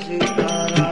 Sitaram.